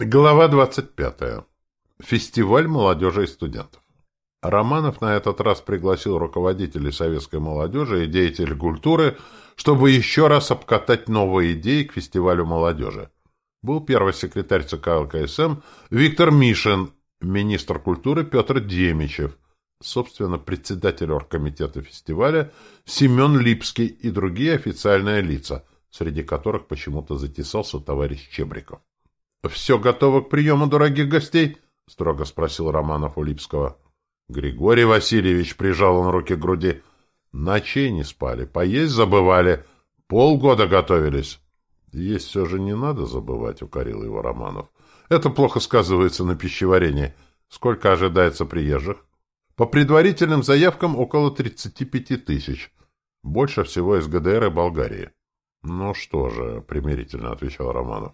Глава 25. Фестиваль молодежи и студентов. Романов на этот раз пригласил руководителей советской молодежи и деятелей культуры, чтобы еще раз обкатать новые идеи к фестивалю молодежи. Был первый секретарь ЦК ЛКСМ Виктор Мишин, министр культуры Петр Демичев, собственно, председатель оргкомитета фестиваля Семен Липский и другие официальные лица, среди которых почему-то затесался товарищ Чебриков. — Все готово к приему дорогих гостей? — строго спросил Романов у Липского. Григорий Васильевич прижал он руки к груди. Ночей не спали, поесть забывали, полгода готовились. — Есть все же не надо забывать, — укорил его Романов. — Это плохо сказывается на пищеварении. Сколько ожидается приезжих? По предварительным заявкам около 35 тысяч. Больше всего из ГДР и Болгарии. — Ну что же, — примирительно отвечал Романов.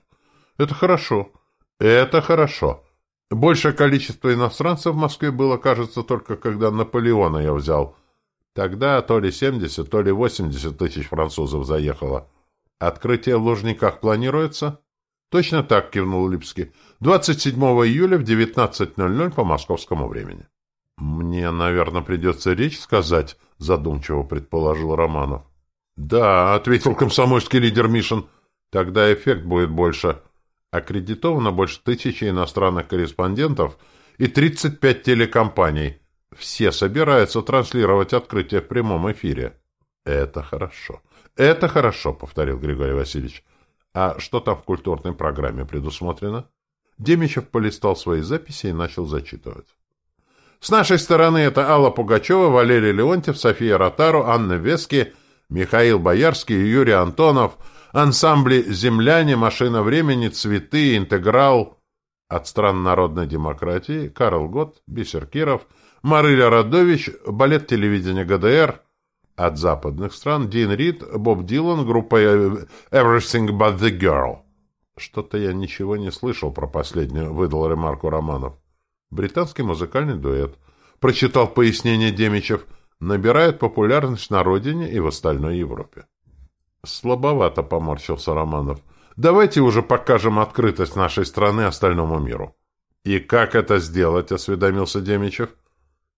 Это хорошо. Это хорошо. Большее количество иностранцев в Москве было, кажется, только когда Наполеона я взял. Тогда то ли 70, то ли 80 тысяч французов заехало. Открытие в Лужниках планируется? Точно так, кивнул Липский. 27 июля в 19.00 по московскому времени. Мне, наверное, придется речь сказать, задумчиво предположил Романов. Да, ответил комсомольский лидер Мишин. Тогда эффект будет больше. Аккредитовано больше тысячи иностранных корреспондентов и 35 телекомпаний. Все собираются транслировать открытие в прямом эфире. Это хорошо. Это хорошо, повторил Григорий Васильевич. А что там в культурной программе предусмотрено? Демичев полистал свои записи и начал зачитывать. С нашей стороны это Алла Пугачева, Валерий Леонтьев, София Ротару, Анна Вески, Михаил Боярский, Юрий Ансамбли «Земляне», «Машина времени», «Цветы», «Интеграл» от стран народной демократии, Карл Гот, Бисер Киров, Марыля Радович, балет телевидения ГДР, от западных стран Дин Рид, Боб Дилан, группа «Everything but the Girl». Что-то я ничего не слышал про последнюю, выдал ремарку Романов. Британский музыкальный дуэт. Прочитал пояснение Демичев. Набирает популярность на родине и в остальной Европе. Слабовато поморщился Романов. Давайте уже покажем открытость нашей страны остальному миру. И как это сделать, осведомился Демичев.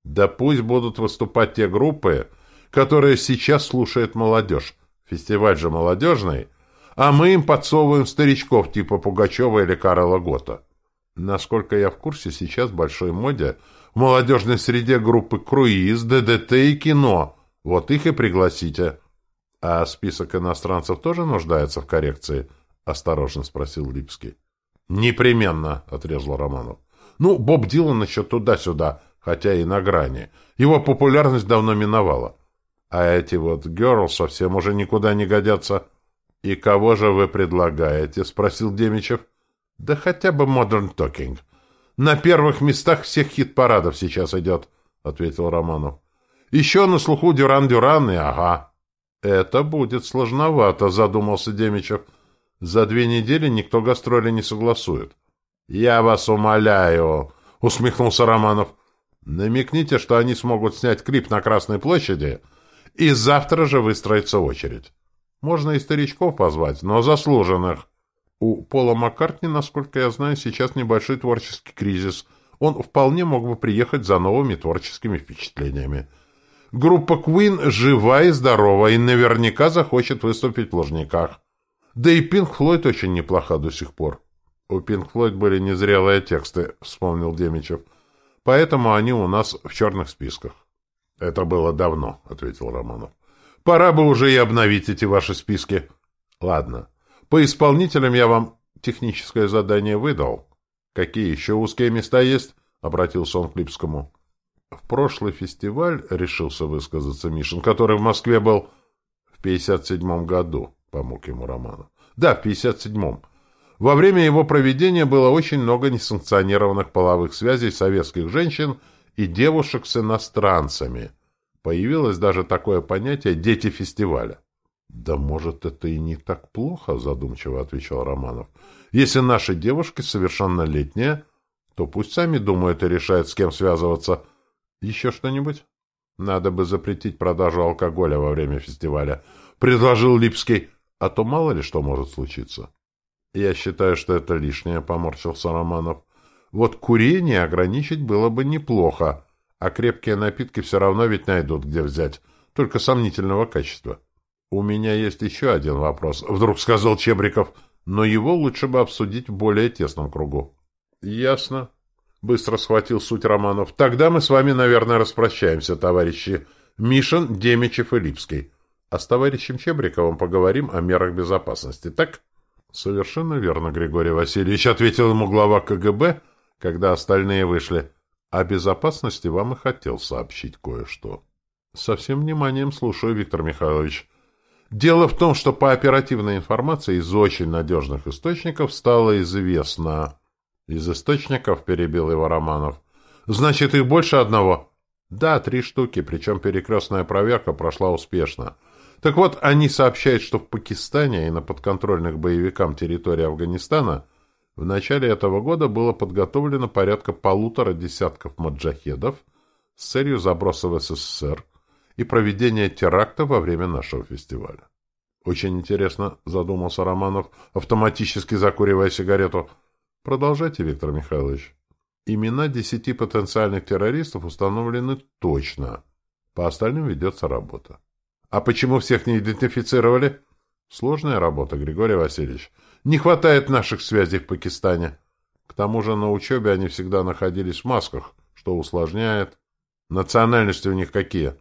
Да пусть будут выступать те группы, которые сейчас слушает молодежь. Фестиваль же молодежный, а мы им подсовываем старичков типа Пугачева или Карла Гота. Насколько я в курсе, сейчас в большой моде в молодежной среде группы «Круиз», «ДДТ» и «Кино». Вот их и пригласите. — А список иностранцев тоже нуждается в коррекции? — осторожно спросил Липский. — Непременно, — отрезал Романов. — Ну, Боб Дилан еще туда-сюда, хотя и на грани. Его популярность давно миновала. А эти вот герл совсем уже никуда не годятся. — И кого же вы предлагаете? — спросил Демичев. — Да хотя бы Modern Talking. На первых местах всех хит-парадов сейчас идет, — ответил Романов. — Еще на слуху Дюран-Дюран и ага. «Это будет сложновато», — задумался Демичев. «За две недели никто гастроли не согласует». «Я вас умоляю», — усмехнулся Романов. «Намекните, что они смогут снять клип на Красной площади, и завтра же выстроится очередь. Можно и старичков позвать, но заслуженных. У Пола Маккартни, насколько я знаю, сейчас небольшой творческий кризис. Он вполне мог бы приехать за новыми творческими впечатлениями». Группа Queen жива и здорова и наверняка захочет выступить в Лужниках. Да и Пинк Флойд очень неплоха до сих пор. У Пинк Флойд были незрелые тексты, вспомнил Демичев. Поэтому они у нас в черных списках. Это было давно, ответил Романов. Пора бы уже и обновить эти ваши списки. Ладно. По исполнителям я вам техническое задание выдал. Какие еще узкие места есть? Обратился он к Липскому. В прошлый фестиваль, решился высказаться Мишин, который в Москве был в 57-м году, помог ему Романов. Да, в 57-м. Во время его проведения было очень много несанкционированных половых связей советских женщин и девушек с иностранцами. Появилось даже такое понятие «дети фестиваля». «Да может, это и не так плохо», — задумчиво отвечал Романов. «Если наши девушки совершеннолетние, то пусть сами думают и решают, с кем связываться». Еще что-нибудь? Надо бы запретить продажу алкоголя во время фестиваля, предложил Липский, а то мало ли что может случиться. Я считаю, что это лишнее, поморщился Романов. Вот курение ограничить было бы неплохо, а крепкие напитки все равно ведь найдут, где взять, только сомнительного качества. У меня есть еще один вопрос, вдруг сказал Чебриков, но его лучше бы обсудить в более тесном кругу. Ясно. Быстро схватил суть Романов. Тогда мы с вами, наверное, распрощаемся, товарищи. Мишин, Демичев и Липский. А с товарищем Чебриковым поговорим о мерах безопасности, так? Совершенно верно, Григорий Васильевич, ответил ему глава КГБ, когда остальные вышли. О безопасности вам и хотел сообщить кое-что. Со всем вниманием слушаю, Виктор Михайлович. Дело в том, что по оперативной информации из очень надежных источников стало известно... Из источников перебил его Романов. Значит, их больше одного? Да, три штуки, причем перекрестная проверка прошла успешно. Так вот, они сообщают, что в Пакистане и на подконтрольных боевикам территории Афганистана в начале этого года было подготовлено порядка полутора десятков маджахедов с целью заброса в СССР и проведения теракта во время нашего фестиваля. Очень интересно, задумался Романов, автоматически закуривая сигарету. Продолжайте, Виктор Михайлович. Имена десяти потенциальных террористов установлены точно. По остальным ведется работа. А почему всех не идентифицировали? Сложная работа, Григорий Васильевич. Не хватает наших связей в Пакистане. К тому же на учебе они всегда находились в масках, что усложняет. Национальности у них какие?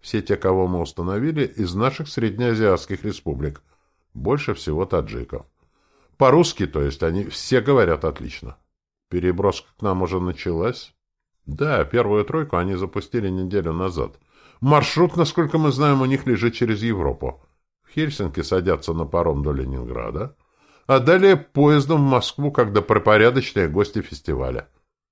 Все те, кого мы установили, из наших среднеазиатских республик. Больше всего таджиков. По-русски, то есть, они все говорят отлично. Переброска к нам уже началась? Да, первую тройку они запустили неделю назад. Маршрут, насколько мы знаем, у них лежит через Европу. В Хельсинки садятся на паром до Ленинграда, а далее поездом в Москву, когда припорядочные гости фестиваля.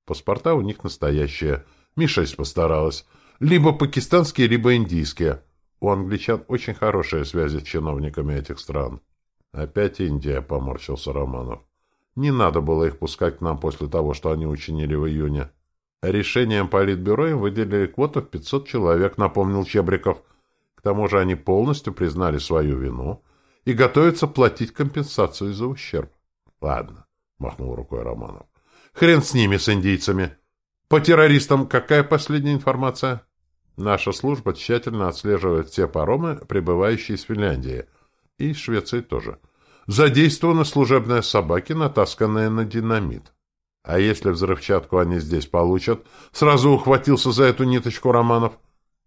Паспорта у них настоящие. Миша постаралась. Либо пакистанские, либо индийские. У англичан очень хорошие связи с чиновниками этих стран. Опять Индия, поморщился Романов. Не надо было их пускать к нам после того, что они учинили в июне. Решением Политбюро им выделили квоту в 500 человек, напомнил Чебриков. К тому же они полностью признали свою вину и готовятся платить компенсацию за ущерб. Ладно, махнул рукой Романов. Хрен с ними, с индийцами. По террористам какая последняя информация? Наша служба тщательно отслеживает все паромы, прибывающие из Финляндии. И Швеции тоже. Задействованы служебные собаки, натасканные на динамит. А если взрывчатку они здесь получат, сразу ухватился за эту ниточку Романов,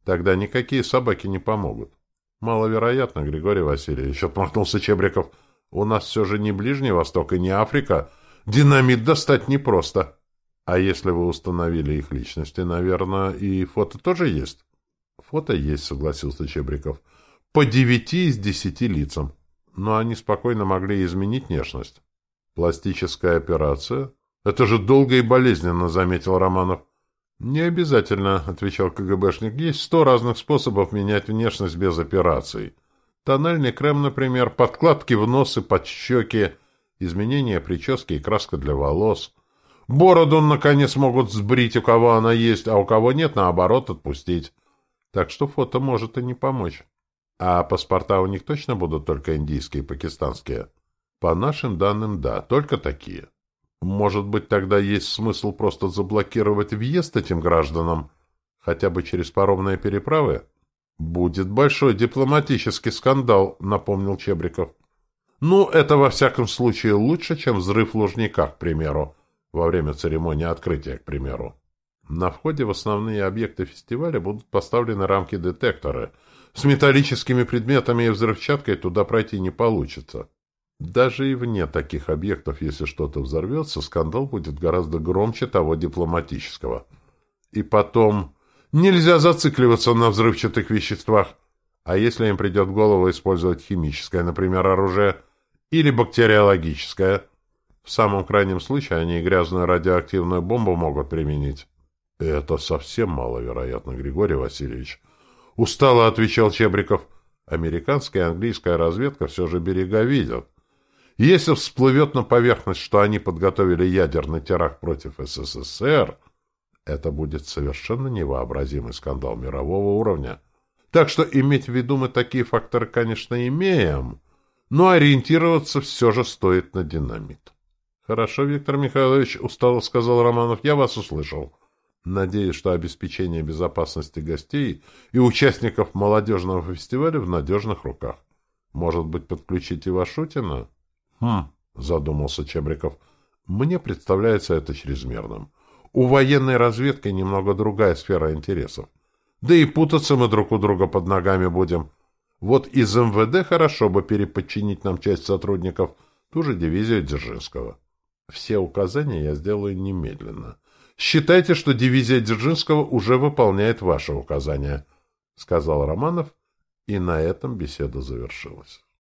тогда никакие собаки не помогут. Маловероятно, Григорий Васильевич, отмахнулся Чебриков. У нас все же не Ближний Восток и не Африка. Динамит достать непросто. А если вы установили их личности, наверное, и фото тоже есть? Фото есть, согласился Чебриков. По девяти из десяти лицам но они спокойно могли изменить внешность. Пластическая операция? Это же долго и болезненно, заметил Романов. Не обязательно, отвечал КГБшник. Есть сто разных способов менять внешность без операций. Тональный крем, например, подкладки в нос и под щеки, изменение прически и краска для волос. Бороду, наконец, могут сбрить, у кого она есть, а у кого нет, наоборот, отпустить. Так что фото может и не помочь. А паспорта у них точно будут только индийские и пакистанские? По нашим данным, да, только такие. Может быть, тогда есть смысл просто заблокировать въезд этим гражданам, хотя бы через паромные переправы? Будет большой дипломатический скандал, напомнил Чебриков. Ну, это во всяком случае лучше, чем взрыв в Лужниках, к примеру, во время церемонии открытия, к примеру. На входе в основные объекты фестиваля будут поставлены рамки-детекторы — с металлическими предметами и взрывчаткой туда пройти не получится. Даже и вне таких объектов, если что-то взорвется, скандал будет гораздо громче того дипломатического. И потом, нельзя зацикливаться на взрывчатых веществах. А если им придет в голову использовать химическое, например, оружие, или бактериологическое, в самом крайнем случае они и грязную радиоактивную бомбу могут применить. Это совсем маловероятно, Григорий Васильевич. Устало отвечал Чебриков. Американская и английская разведка все же берега видят. Если всплывет на поверхность, что они подготовили ядерный теракт против СССР, это будет совершенно невообразимый скандал мирового уровня. Так что иметь в виду мы такие факторы, конечно, имеем, но ориентироваться все же стоит на динамит. «Хорошо, Виктор Михайлович», — устало сказал Романов, — «я вас услышал. Надеюсь, что обеспечение безопасности гостей и участников молодежного фестиваля в надежных руках. Может быть, подключите Вашутина?» «Хм», — задумался Чебриков, — «мне представляется это чрезмерным. У военной разведки немного другая сфера интересов. Да и путаться мы друг у друга под ногами будем. Вот из МВД хорошо бы переподчинить нам часть сотрудников, ту же дивизию Дзержинского». Все указания я сделаю немедленно. Считайте, что дивизия Дзержинского уже выполняет ваши указания, — сказал Романов, и на этом беседа завершилась.